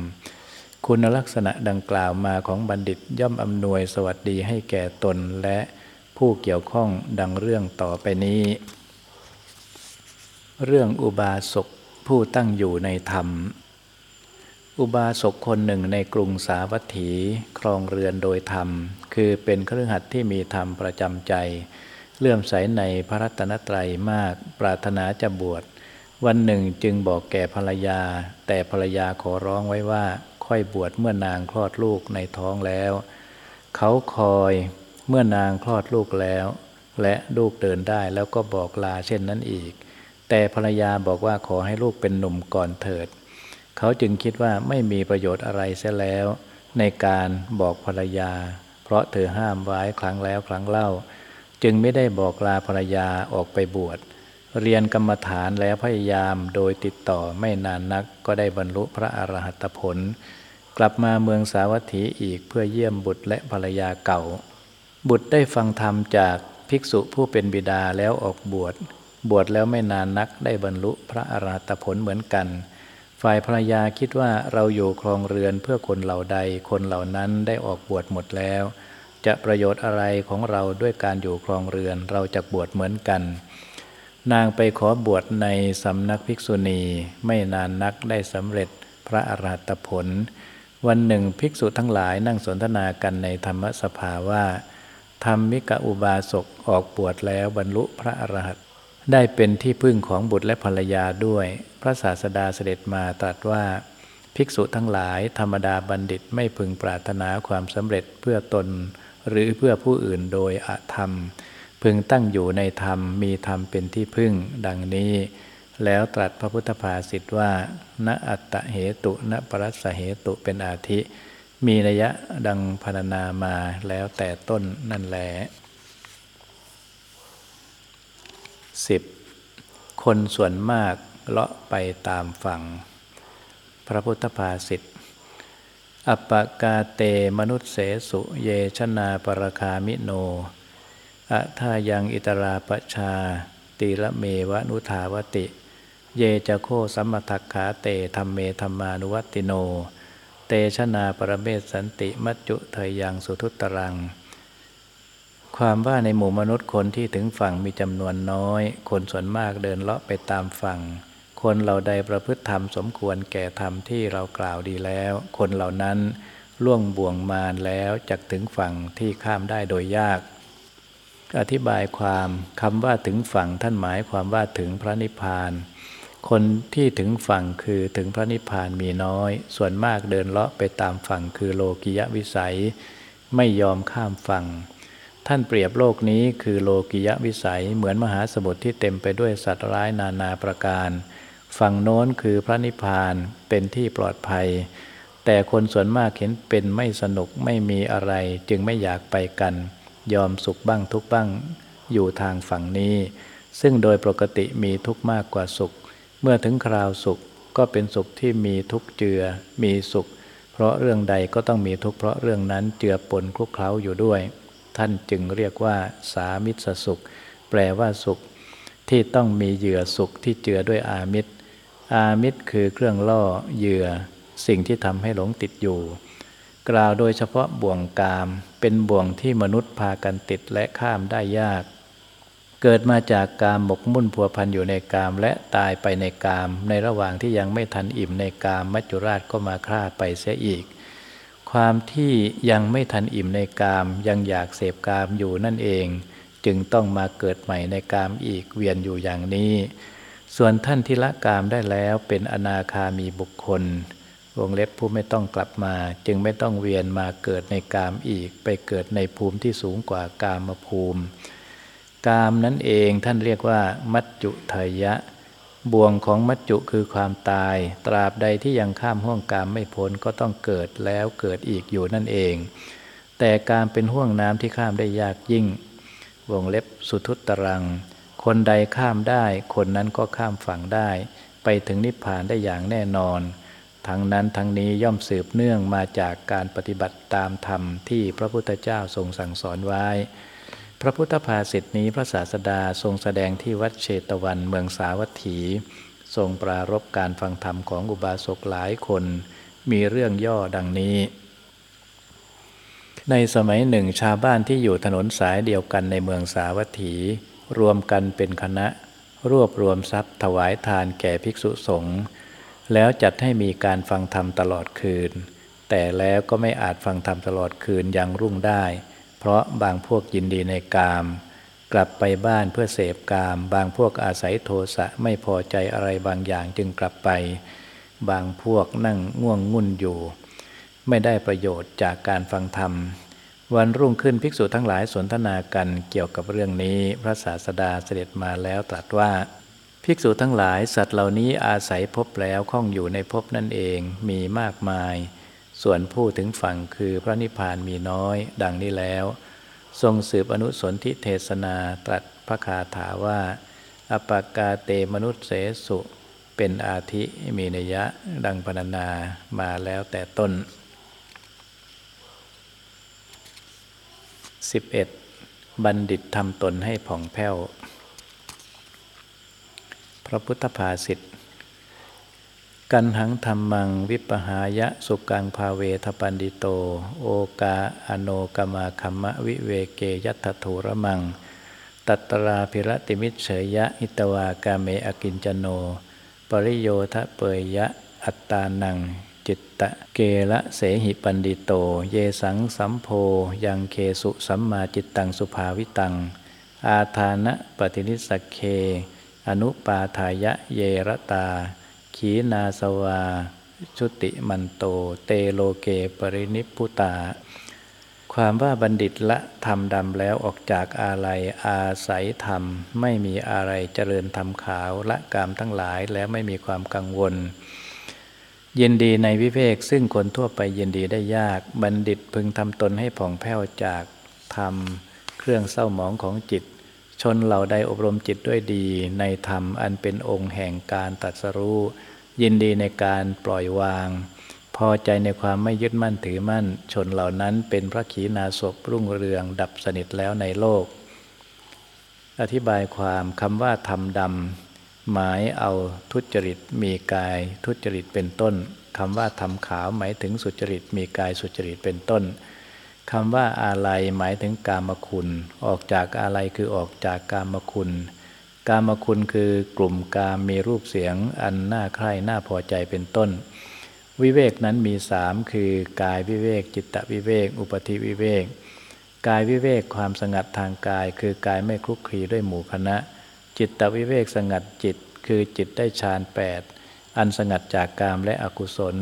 A: คุณลักษณะดังกล่าวมาของบัณฑิตย่อมอำนวยสวัสดีให้แก่ตนและผู้เกี่ยวข้องดังเรื่องต่อไปนี้ เรื่องอุบาสกผู้ตั้งอยู่ในธรรม อุบาสกคนหนึ่งในกรุงสาวัตถีครองเรือนโดยธรรม คือเป็นเครือขัดที่มีธรรมประจำใจ เลื่อมใสในพระรัตนตรัยมากปรารถนาจะบวช วันหนึ่งจึงบอกแก่ภรรยา แต่ภรรยาขอร้องไว้ว่าค่อยบวชเมื่อนางคลอดลูกในท้องแล้ว เขาคอยเมื่อนางคลอดลูกแล้ว และลูกเดินได้แล้วก็บอกลาเช่นนั้นอีก แต่ภรรยาบอกว่าขอให้ลูกเป็นหนุ่มก่อนเถิด เขาจึงคิดว่าไม่มีประโยชน์อะไรเสียแล้ว ในการบอกภรรยา เพราะเธอห้ามไว้ครั้งแล้วครั้งเล่า จึงไม่ได้บอกลาภรรยาออกไปบวชเรียนกรรมฐานแล้วพยายามโดยติดต่อไม่นานนักก็ได้บรรลุพระอรหัตผล กลับมาเมืองสาวัตถีอีกเพื่อเยี่ยมบุตรและภรรยาเก่า บุตรได้ฟังธรรมจากภิกษุผู้เป็นบิดาแล้วออกบวช บวชแล้วไม่นานนักได้บรรลุพระอรหัตผลเหมือนกัน ฝ่ายภรรยาคิดว่าเราอยู่ครองเรือนเพื่อคนเหล่าใด คนเหล่านั้นได้ออกบวชหมดแล้ว จะประโยชน์อะไรของเราด้วยการอยู่ครองเรือนเราจะบวชเหมือนกัน นางไปขอบวชในสำนักภิกษุณี ไม่นานนักได้สำเร็จพระอรหัตผล วันหนึ่งภิกษุทั้งหลายนั่งสนทนากันในธรรมสภาว่าธรรมิกะอุบาสกออกบวชแล้วบรรลุพระอรหันต ได้เป็นที่พึ่งของบุตรและภรรยาด้วย พระศาสดาเสด็จมาตรัสว่า ภิกษุทั้งหลายธรรมดาบัณฑิตไม่พึงปรารถนาความสำเร็จเพื่อตน หรือเพื่อผู้อื่นโดยอธรรม พึงตั้งอยู่ในธรรมมีธรรมเป็นที่พึ่ง ดังนี้ แล้วตรัสพระพุทธภาษิตว่า ณอัตตเหตุณปรัสสเหตุเป็นอาทิ มีนัยะดังพรรณนามาแล้วแต่ต้นนั่นแหละ สิบคนส่วนมากเลาะไปตามฝั่ง พระพุทธภาษิตอปกาเตมนุษเสสุเยชนาปรคามิโนอะทายังอิตราปชา ตีละเมวนุทาวติ เยจะโคสัมมทักขาเตธรรมเมธรรมานุวัติโน เตชนาปรเมศสันติมัจจุเทยยังสุทุตรัง ความว่าในหมู่มนุษย์คนที่ถึงฝั่งมีจำนวนน้อย คนส่วนมากเดินเลาะไปตามฝั่ง คนเหล่าใดประพฤติธรรมสมควรแก่ธรรมที่เรากล่าวดีแล้ว คนเหล่านั้นล่วงบ่วงมารแล้วจักถึงฝั่งที่ข้ามได้โดยยาก อธิบายความคำว่าถึงฝั่งท่านหมายความว่าถึงพระนิพพาน คนที่ถึงฝั่งคือถึงพระนิพพานมีน้อย ส่วนมากเดินเลาะไปตามฝั่งคือโลกิยะวิสัย ไม่ยอมข้ามฝั่ง ท่านเปรียบโลกนี้คือโลกิยะวิสัยเหมือนมหาสมุทรที่เต็มไปด้วยสัตว์ร้ายนานาประการ ฝั่งโน้นคือพระนิพพานเป็นที่ปลอดภัย แต่คนส่วนมากเห็นเป็นไม่สนุกไม่มีอะไรจึงไม่อยากไปกัน ยอมสุขบ้างทุกบ้าง อยู่ทางฝั่งนี้ ซึ่งโดยปกติมีทุกมากกว่าสุข เมื่อถึงคราวสุขก็เป็นสุขที่มีทุกเจือ มีสุข เพราะเรื่องใดก็ต้องมีทุกเพราะเรื่องนั้นเจือปนคลุกเคล้าอยู่ด้วย ท่านจึงเรียกว่า สามิสสุข แปลว่าสุข ที่ต้องมีเหยื่อสุขที่เจือด้วยอามิตร อามิตรคือเครื่องล่อเหยื่อ สิ่งที่ทำให้หลงติดอยู่ กล่าวโดยเฉพาะบ่วงกาม เป็นบ่วงที่มนุษย์พากันติดและข้ามได้ยาก เกิดมาจากกามหมกมุ่นพัวพันอยู่ในกามและตายไปในกาม ในระหว่างที่ยังไม่ทันอิ่มในกามมัจจุราชก็มาฆ่าไปเสียอีก ความที่ยังไม่ทันอิ่มในกามยังอยากเสพกามอยู่นั่นเอง จึงต้องมาเกิดใหม่ในกามอีกเวียนอยู่อย่างนี้ ส่วนท่านที่ละกามได้แล้วเป็นอนาคามีบุคคล วงเล็บผู้ไม่ต้องกลับมา จึงไม่ต้องเวียนมาเกิดในกามอีก ไปเกิดในภูมิที่สูงกว่ากามภูมิ กามนั้นเองท่านเรียกว่า มัจจุทยะ บ่วงของมัจจุคือความตาย ตราบใดที่ยังข้ามห่วงกามไม่พ้นก็ต้องเกิดแล้วเกิดอีกอยู่นั่นเอง แต่การเป็นห่วงน้ำที่ข้ามได้ยากยิ่ง วงเล็บสุทุตรัง คนใดข้ามได้ คนนั้นก็ข้ามฝั่งได้ ไปถึงนิพพานได้อย่างแน่นอน ทั้งนั้นทั้งนี้ย่อมสืบเนื่องมาจากการปฏิบัติตามธรรมที่พระพุทธเจ้าทรงสั่งสอนไว้ พระพุทธภาษิตนี้พระศาสดาทรงแสดงที่วัดเชตวันเมืองสาวัตถี ทรงปรารบการฟังธรรมของอุบาสกหลายคน มีเรื่องย่อดังนี้ ในสมัยหนึ่งชาวบ้านที่อยู่ถนนสายเดียวกันในเมืองสาวัตถี รวมกันเป็นคณะ รวบรวมทรัพย์ถวายทานแก่ภิกษุสงฆ์แล้วจัดให้มีการฟังธรรมตลอดคืน แต่แล้วก็ไม่อาจฟังธรรมตลอดคืนยังรุ่งได้ เพราะบางพวกยินดีในกาม กลับไปบ้านเพื่อเสพกาม บางพวกอาศัยโทสะไม่พอใจอะไรบางอย่างจึงกลับไป บางพวกนั่งง่วงงุ่นอยู่ ไม่ได้ประโยชน์จากการฟังธรรม วันรุ่งขึ้นภิกษุทั้งหลายสนทนากันเกี่ยวกับเรื่องนี้ พระศาสดาเสด็จมาแล้วตรัสว่าภิกษุทั้งหลายสัตว์เหล่านี้อาศัยพบแล้วข้องอยู่ในพบนั่นเองมีมากมาย ส่วนผู้ถึงฝั่งคือพระนิพพานมีน้อย ดังนี้แล้ว ทรงสืบอนุสนธิเทศนาตรัสพระคาถาว่า อปากาเตมนุษเสสุเป็นอาทิมีนยะดังพรรณนามาแล้วแต่ต้น 11. บัณฑิตทำตนให้ผ่องแผ้ว พระพุทธภาษิต กันหังธรรมังวิปหายะสุกังภาเวทปันดิโต โอกาอโนกมาคัมมะวิเวเกยัตถุระมัง ตัตราภิรติมิเฉยยะอิตวากาเมอกินจโน ปริโยทะเปยยะอัตตานัง จิตตะเกลเสหิปัณฑิโต เยสังสัมโพธิยังเคสุสัมมาจิตตังสุภาวิตัง อาทานะปฏินิสสัคเค อนุปาทายะเย ระตา ขีณาสะวา ชุติมันโต เตโลเกปรินิพพุตา ความว่าบัณฑิตละธรรมดำแล้วออกจากอาลัยอาศัยธรรม ไม่มีอะไรเจริญธรรมขาวละกามทั้งหลายแล้วไม่มีความกังวลยินดีในวิเวกซึ่งคนทั่วไปยินดีได้ยาก บัณฑิตพึงทำตนให้ผ่องแผ้วจากธรรม เครื่องเศร้าหมองของจิต ชนเหล่าใดอบรมจิตด้วยดี ในธรรมอันเป็นองค์แห่งการตัดสรู้ ยินดีในการปล่อยวาง พอใจในความไม่ยึดมั่นถือมั่น ชนเหล่านั้นเป็นพระขีณาสพรุ่งเรืองดับสนิทแล้วในโลก อธิบายความคำว่าธรรมดำหมายเอาทุจริตมีกายทุจริตเป็นต้นคำว่าทำขาวหมายถึงสุจริตมีกายสุจริตเป็นต้นคำว่าอาลัยหมายถึงกามคุณ ออกจากอาลัยคือออกจากกามคุณ กามคุณคือกลุ่มกามมีรูปเสียงอันน่าใคร่น่าพอใจเป็นต้น วิเวกนั้นมีสามคือกายวิเวก จิตตวิเวก อุปธิวิเวก กายวิเวกความสงัดทางกาย คือกายไม่คลุกคลีด้วยหมู่คณะ จิตตวิเวกสงัดจิต คือจิตได้ฌานแปดอันสงัดจากกามและอกุศล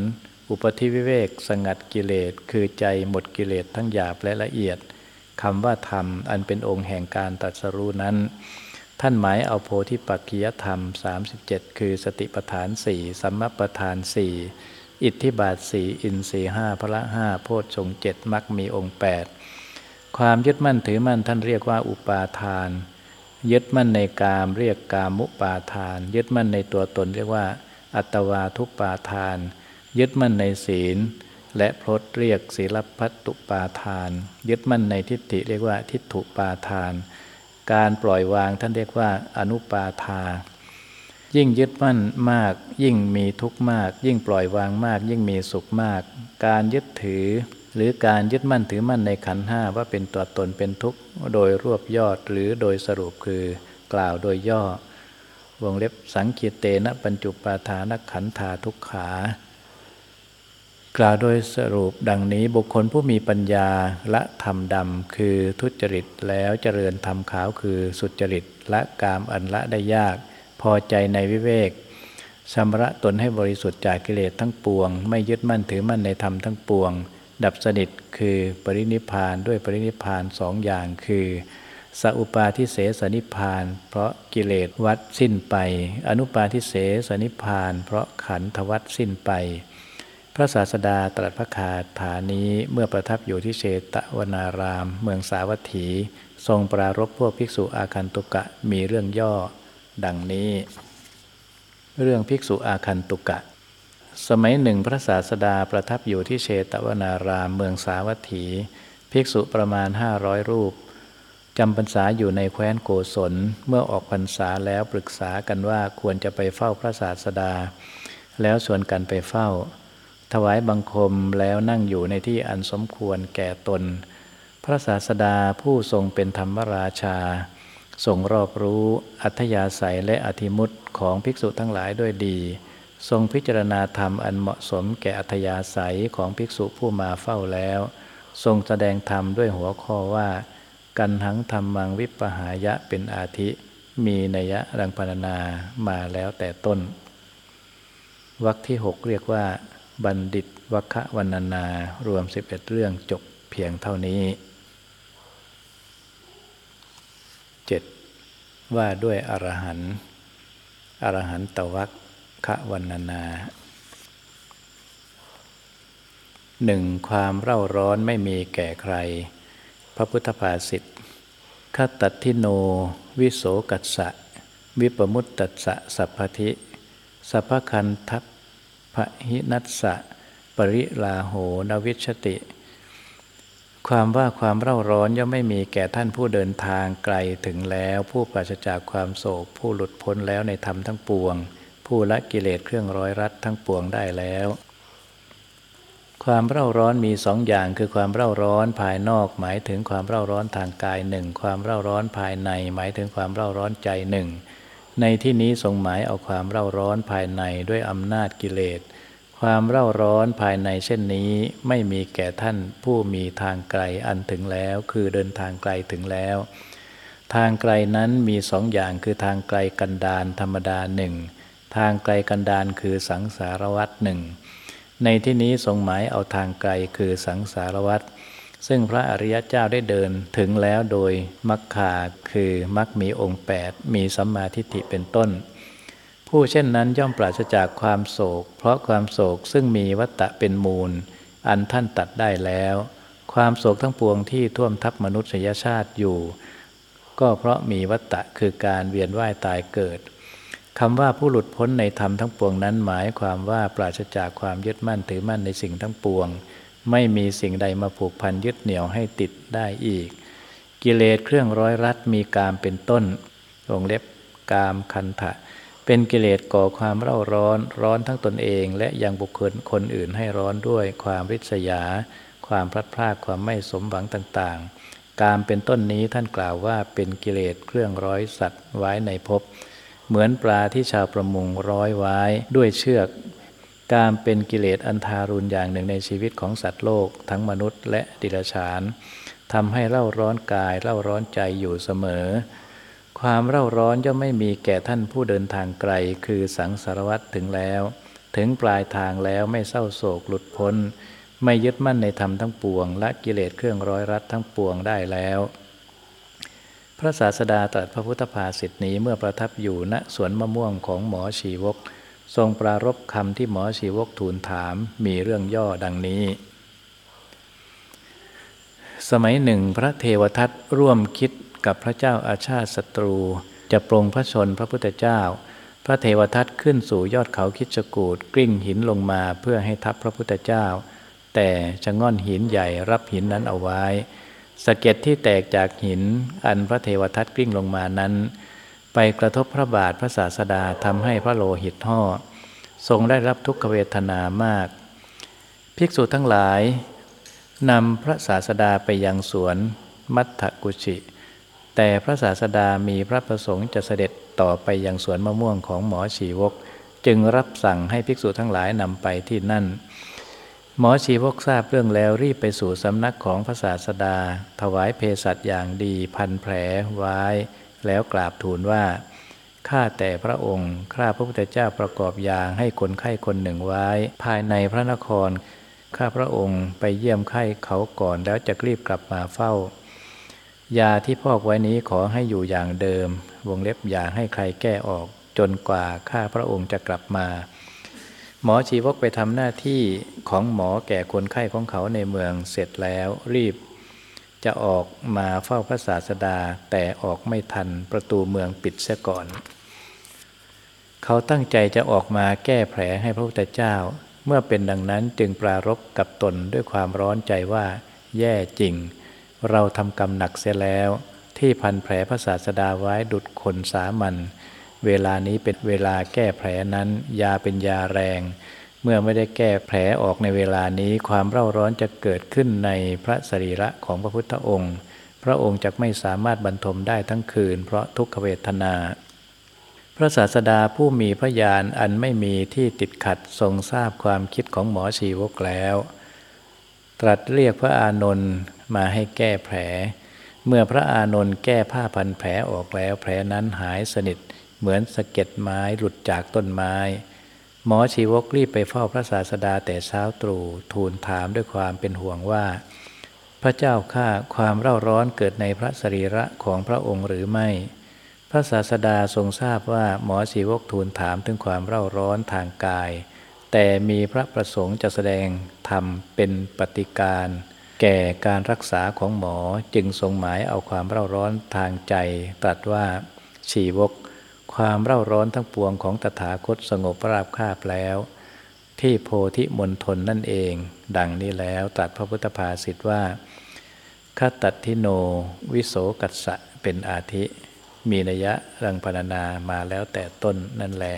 A: อุปธิวิเวกสงัดกิเลส คือใจหมดกิเลสทั้งหยาบและละเอียดคำว่าธรรมอันเป็นองค์แห่งการตัดสรู้นั้น ท่านหมายเอาโพธิปักกิยธรรม 37 คือสติปัฏฐานสี่สัมมปทานสี่อิทธิบาทสี่อินทรีห้าพระห้าโพชฌงเจ็ดมักมีองค์ 8 ความยึดมั่นถือมั่นท่านเรียกว่าอุปาทาน ยึดมั่นในกามเรียกกามุปาทาน ยึดมั่นในตัวตนเรียกว่า อัตวาทุปาทาน ยึดมั่นในศีล และพรตเรียกศีลพัตตุปาทาน ยึดมั่นในทิฏฐิเรียกว่าทิฏฐุปาทาน การปล่อยวางท่านเรียกว่าอนุปาทา ยิ่งยึดมั่นมาก ยิ่งมีทุกข์มาก ยิ่งปล่อยวางมาก ยิ่งมีสุขมาก การยึดถือ หรือการยึดมั่นถือมั่นในขันห้าว่าเป็นตัวตนเป็นทุกข์โดยรวบยอดหรือโดยสรุปคือกล่าวโดยย่อวงเล็บสังเกตเตนะปัญจุปาทานขันธาทุกขา กล่าวโดยสรุปดังนี้บุคคลผู้มีปัญญาละธรรมดำคือทุจริตแล้วเจริญธรรมขาวคือสุจริตละกามอันละได้ยาก พอใจในวิเวกชำระตนให้บริสุทธิ์จากกิเลสทั้งปวง ไม่ยึดมั่นถือมั่นในธรรมทั้งปวง ดับสนิทคือปรินิพานด้วยปรินิพานสองอย่างคือสัอุปาทิเสสนิพาน เพราะกิเลสวัดสิ้นไป อนุปาทิเสสนิพาน เพราะขันธวัดสิ้นไป ระศาสดาตรัสพระคาถานี้เมื่อประทับอยู่ที่เชตวนาราม เมืองสาวัตถี ทรงปรารบพวกภิกษุอาคันตุกะมีเรื่องย่อ ดังนี้ เรื่องภิกษุอาคันตุกะ สมัยหนึ่งพระศาสดาประทับอยู่ที่เชตวนาราม เมืองสาวัตถี ภิกษุประมาณห้าร้อยรูปจำพรรษาอยู่ในแคว้นโกศลเมื่อออกพรรษาแล้วปรึกษากันว่าควรจะไปเฝ้าพระศาสดา แล้วชวนกันไปเฝ้า ถวายบังคมแล้วนั่งอยู่ในที่อันสมควรแก่ตน พระศาสดาผู้ทรงเป็นธรรมราชาทรงรอบรู้อัธยาศัยและอธิมุตของภิกษุทั้งหลายด้วยดี ทรงพิจารณาธรรมอันเหมาะสมแก่อัธยาศัยของภิกษุผู้มาเฝ้าแล้ว ทรงแสดงธรรมด้วยหัวข้อว่า กันหังธรรมังวิปหายะเป็นอาทิ มีนัยะดังพรรณนามาแล้วแต่ต้นวรรคที่หกเรียกว่า บัณฑิตวัควันนานารวม 11 เรื่องจบเพียงเท่านี้ 7. ว่าด้วยอรหันต์อรหันตวัคคะวันนานาหนึ่งความเร่าร้อนไม่มีแก่ใคร พระพุทธภาษิตขตัดทิโน วิโสกัสสะ วิปมุตตัสสะสัพพธิ สัพพคันทัพ พระหินัสสะ ปริลาโหนวิชติ ความว่าความเร่าร้อนย่อมไม่มีแก่ท่านผู้เดินทางไกลถึงแล้ว ผู้ปราศจากความโศก ผู้หลุดพ้นแล้วในธรรมทั้งปวง ผู้ละกิเลสเครื่องร้อยรัดทั้งปวงได้แล้วความเร่าร้อนมีสองอย่างคือความเร่าร้อนภายนอก หมายถึงความเร่าร้อนทางกายหนึ่งความเร่าร้อนภายใน หมายถึงความเร่าร้อนใจหนึ่ง ในที่นี้ทรงหมายเอาความเร่าร้อนภายในด้วยอำนาจกิเลส ความเร่าร้อนภายในเช่นนี้ไม่มีแก่ท่านผู้มีทางไกลอันถึงแล้ว คือเดินทางไกลถึงแล้ว ทางไกลนั้นมีสองอย่างคือทางไกลกันดานธรรมดาหนึ่งทางไกลกันดานคือสังสารวัตหนึ่งในที่นี้ทรงหมายเอาทางไกลคือสังสารวัตร ซึ่งพระอริยเจ้าได้เดินถึงแล้วโดยมัคคาคือมัคมีองค์ 8 มีสัมมาทิฏฐิเป็นต้น ผู้เช่นนั้นย่อมปราศจากความโศก เพราะความโศกซึ่งมีวัตตะเป็นมูล อันท่านตัดได้แล้ว ความโศกทั้งปวงที่ท่วมทับมนุษยชาติอยู่ ก็เพราะมีวัตตะคือการเวียนว่ายตายเกิดคำว่าผู้หลุดพ้นในธรรมทั้งปวงนั้นหมายความว่าปราศจากความยึดมั่นถือมั่นในสิ่งทั้งปวง ไม่มีสิ่งใดมาผูกพันยึดเหนี่ยวให้ติดได้อีก กิเลสเครื่องร้อยรัดมีกามเป็นต้นวงเล็บกามคันทะเป็นกิเลสก่อความเร่าร้อนร้อนทั้งตนเอง และยังบุคคลคนอื่นให้ร้อนด้วยความริษยา ความพลัดพรากความไม่สมหวังต่างๆ กามเป็นต้นนี้ท่านกล่าวว่าเป็นกิเลสเครื่องร้อยสัตว์ไว้ในภพเหมือนปลาที่ชาวประมงร้อยไว้ด้วยเชือก การเป็นกิเลสอันทารุณอย่างหนึ่งในชีวิตของสัตว์โลก ทั้งมนุษย์และดิลฉานทำให้เล่าร้อนกายเล่าร้อนใจอยู่เสมอ ความเล่าร้อนย่อมไม่มีแก่ท่านผู้เดินทางไกล คือสังสารวัตรถึงแล้ว ถึงปลายทางแล้วไม่เศร้าโศกหลุดพ้น ไม่ยึดมั่นในธรรมทั้งปวง และกิเลสเครื่องร้อยรัดทั้งปวงได้แล้ว พระศาสดาตรัสพระพุทธภาษิตนี้เมื่อประทับอยู่ณสวนมะม่วงของหมอชีวก ทรงปรารบคำที่หมอชีวกทูลถามมีเรื่องย่อดังนี้ สมัยหนึ่งพระเทวทัตร่วมคิดกับพระเจ้าอาชาติศัตรู จะปรงพระชนพระพุทธเจ้า พระเทวทัตขึ้นสู่ยอดเขาคิชกูดกลิ้งหินลงมาเพื่อให้ทับพระพุทธเจ้า แต่จะง่อนหินใหญ่รับหินนั้นเอาไว้สะเก็ดที่แตกจากหินอันพระเทวทัตกลิ้งลงมานั้น ไปกระทบพระบาทพระศาสดาทำให้พระโลหิตห่อทรงได้รับทุกขเวทนามาก ภิกษุทั้งหลายนำพระศาสดาไปยังสวนมัทธกุชิ แต่พระศาสดามีพระประสงค์จะเสด็จต่อไปยังสวนมะม่วงของหมอชีวก จึงรับสั่งให้ภิกษุทั้งหลายนำไปที่นั่น หมอชีวกทราบเรื่องแล้วรีบไปสู่สำนักของพระศาสดา ถวายเภสัชอย่างดีพันแผลไว้ แล้วกราบทูลว่าข้าแต่พระองค์ข้าพระพุทธเจ้าประกอบยางให้คนไข้คนหนึ่งไว้ ภายในพระนคร ข้าพระองค์ไปเยี่ยมไข้เขาก่อนแล้วจะรีบกลับมาเฝ้า ยาที่พอกไว้นี้ขอให้อยู่อย่างเดิม วงเล็บอย่าให้ใครแก้ออกจนกว่าข้าพระองค์จะกลับมา หมอชีวกไปทำหน้าที่ของหมอแก่คนไข้ของเขาในเมืองเสร็จแล้วรีบ จะออกมาเฝ้าพระศาสดาแต่ออกไม่ทันประตูเมืองปิดเสียก่อน เขาตั้งใจจะออกมาแก้แผลให้พระพุทธเจ้า เมื่อเป็นดังนั้นจึงปรารบกับตนด้วยความร้อนใจว่า แย่จริง เราทำกรรมหนักเสียแล้ว ที่พันแผลพระศาสดาไว้ดุดคนสามัญเวลานี้เป็นเวลาแก้แผลนั้น ยาเป็นยาแรง เมื่อไม่ได้แก้แผลออกในเวลานี้ความเร่าร้อนจะเกิดขึ้นในพระสรีระของพระพุทธองค์ พระองค์จะไม่สามารถบรรทมได้ทั้งคืน เพราะทุกขเวทนา พระศาสดาผู้มีพระญาณอันไม่มีที่ติดขัดทรงทราบความคิดของหมอชีวกแล้ว ตรัสเรียกพระอานนท์มาให้แก้แผล เมื่อพระอานนท์แก้ผ้าพันแผลออกแล้วแผลนั้นหายสนิทเหมือนสะเก็ดไม้หลุดจากต้นไม้ หมอชีวกรีบไปเฝ้าพระศาสดาแต่เช้าตรู่ทูลถามด้วยความเป็นห่วงว่า พระเจ้าข้าความเร่าร้อนเกิดในพระสรีระของพระองค์หรือไม่ พระศาสดาทรงทราบว่าหมอชีวกทูลถามถึงความเร่าร้อนทางกาย แต่มีพระประสงค์จะแสดงธรรมเป็นปฏิการแก่การรักษาของหมอจึงทรงหมายเอาความเร่าร้อนทางใจ ตรัสว่าชีวก ความเร่าร้อนทั้งปวงของตถาคตสงบราบคาบแล้ว ที่โพธิมณฑลนั่นเอง ดังนี้แล้วตรัสพระพุทธภาษิตว่าคตัตทิโน วิโสกัสสะเป็นอาทิ มีนัยยะรังพรรณนามาแล้วแต่ต้นนั่นแหละ